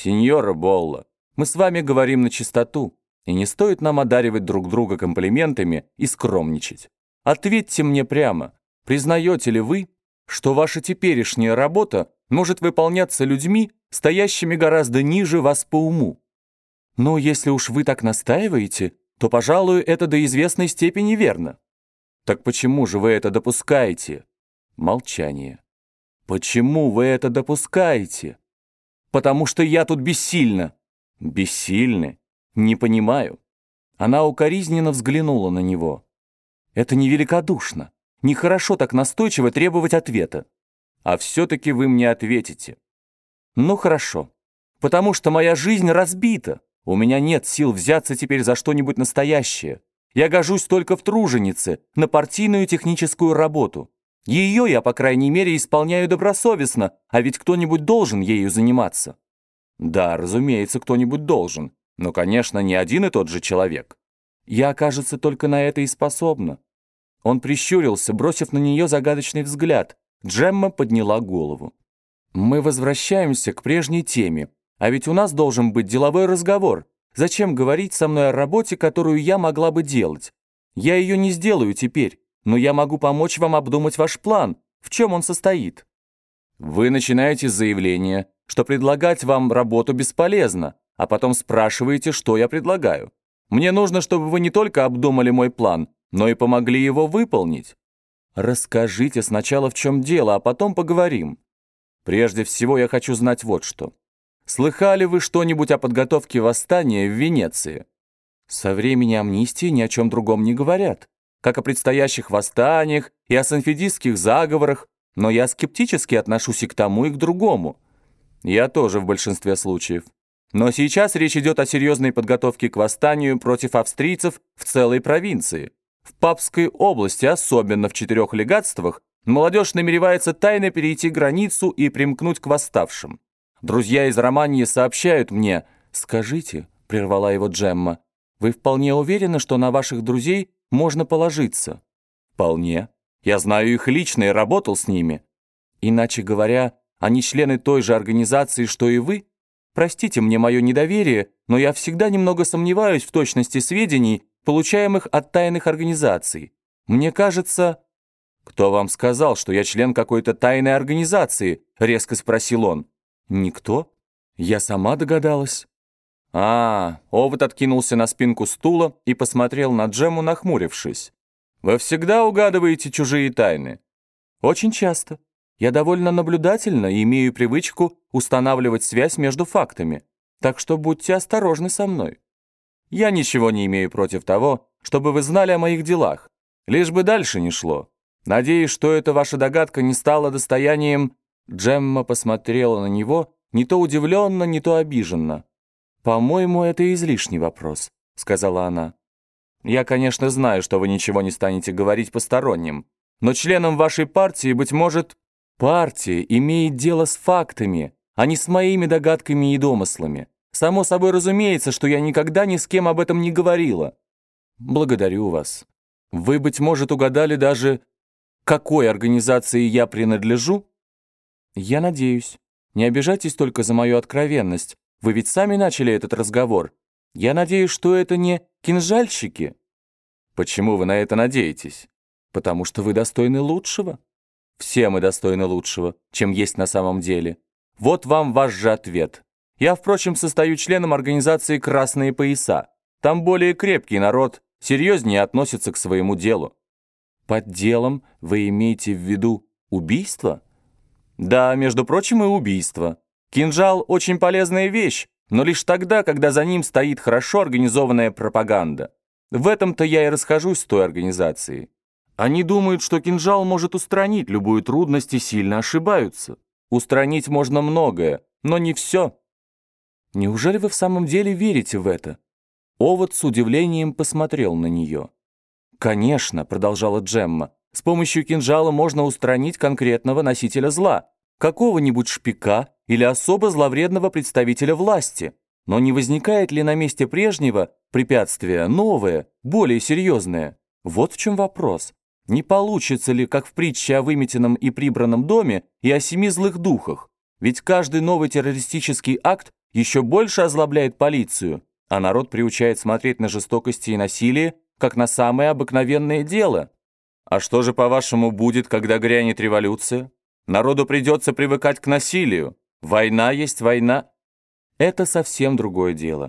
«Сеньора Болла, мы с вами говорим на чистоту, и не стоит нам одаривать друг друга комплиментами и скромничать. Ответьте мне прямо, признаете ли вы, что ваша теперешняя работа может выполняться людьми, стоящими гораздо ниже вас по уму? Ну, если уж вы так настаиваете, то, пожалуй, это до известной степени верно. Так почему же вы это допускаете? Молчание. Почему вы это допускаете? Потому что я тут бессильна. Бессильны? Не понимаю. Она укоризненно взглянула на него. Это невеликодушно. Нехорошо так настойчиво требовать ответа. А все-таки вы мне ответите. Ну хорошо. Потому что моя жизнь разбита. У меня нет сил взяться теперь за что-нибудь настоящее. Я гожусь только в труженице, на партийную техническую работу. Ее я, по крайней мере, исполняю добросовестно, а ведь кто-нибудь должен ею заниматься. Да, разумеется, кто-нибудь должен, но, конечно, не один и тот же человек. Я, кажется, только на это и способна. Он прищурился, бросив на нее загадочный взгляд. Джемма подняла голову. «Мы возвращаемся к прежней теме, а ведь у нас должен быть деловой разговор. Зачем говорить со мной о работе, которую я могла бы делать? Я ее не сделаю теперь, но я могу помочь вам обдумать ваш план. В чем он состоит?» Вы начинаете с заявления, что предлагать вам работу бесполезно, а потом спрашиваете, что я предлагаю. Мне нужно, чтобы вы не только обдумали мой план, но и помогли его выполнить. Расскажите сначала, в чем дело, а потом поговорим. Прежде всего, я хочу знать вот что. Слыхали вы что-нибудь о подготовке восстания в Венеции? Со времени амнистии ни о чем другом не говорят, как о предстоящих восстаниях и о санфедистских заговорах, но я скептически отношусь и к тому, и к другому. Я тоже в большинстве случаев. Но сейчас речь идет о серьезной подготовке к восстанию против австрийцев в целой провинции. В Папской области, особенно в четырех легатствах, молодежь намеревается тайно перейти границу и примкнуть к восставшим. Друзья из Романии сообщают мне, «Скажите», — прервала его Джемма, «вы вполне уверены, что на ваших друзей можно положиться?» «Вполне. Я знаю их лично и работал с ними. Иначе говоря, они члены той же организации, что и вы?» Простите мне мое недоверие, но я всегда немного сомневаюсь в точности сведений, получаемых от тайных организаций. Мне кажется...» «Кто вам сказал, что я член какой-то тайной организации?» — резко спросил он. «Никто. Я сама догадалась». «А, Овод откинулся на спинку стула и посмотрел на Джему, нахмурившись. «Вы всегда угадываете чужие тайны?» «Очень часто. Я довольно наблюдательна и имею привычку устанавливать связь между фактами, так что будьте осторожны со мной. Я ничего не имею против того, чтобы вы знали о моих делах, лишь бы дальше не шло. Надеюсь, что эта ваша догадка не стала достоянием...» Джемма посмотрела на него не то удивленно, не то обиженно. «По-моему, это излишний вопрос», — сказала она. «Я, конечно, знаю, что вы ничего не станете говорить посторонним, но членом вашей партии, быть может, Партия имеет дело с фактами, а не с моими догадками и домыслами. Само собой разумеется, что я никогда ни с кем об этом не говорила. Благодарю вас. Вы, быть может, угадали даже, какой организации я принадлежу? Я надеюсь. Не обижайтесь только за мою откровенность. Вы ведь сами начали этот разговор. Я надеюсь, что это не кинжальщики. Почему вы на это надеетесь? Потому что вы достойны лучшего. Все мы достойны лучшего, чем есть на самом деле. Вот вам ваш же ответ. Я, впрочем, состою членом организации «Красные пояса». Там более крепкий народ, серьезнее относится к своему делу. Под делом вы имеете в виду убийство? Да, между прочим, и убийство. Кинжал – очень полезная вещь, но лишь тогда, когда за ним стоит хорошо организованная пропаганда. В этом-то я и расхожусь с той организацией. Они думают, что кинжал может устранить любую трудность и сильно ошибаются. Устранить можно многое, но не все. Неужели вы в самом деле верите в это? Овод с удивлением посмотрел на нее. «Конечно», — продолжала Джемма, «с помощью кинжала можно устранить конкретного носителя зла, какого-нибудь шпика или особо зловредного представителя власти. Но не возникает ли на месте прежнего препятствие новое, более серьезное? Вот в чем вопрос. Не получится ли, как в притче о выметенном и прибранном доме и о семи злых духах? Ведь каждый новый террористический акт еще больше озлобляет полицию, а народ приучает смотреть на жестокости и насилие, как на самое обыкновенное дело. А что же, по-вашему, будет, когда грянет революция? Народу придется привыкать к насилию. Война есть война. Это совсем другое дело.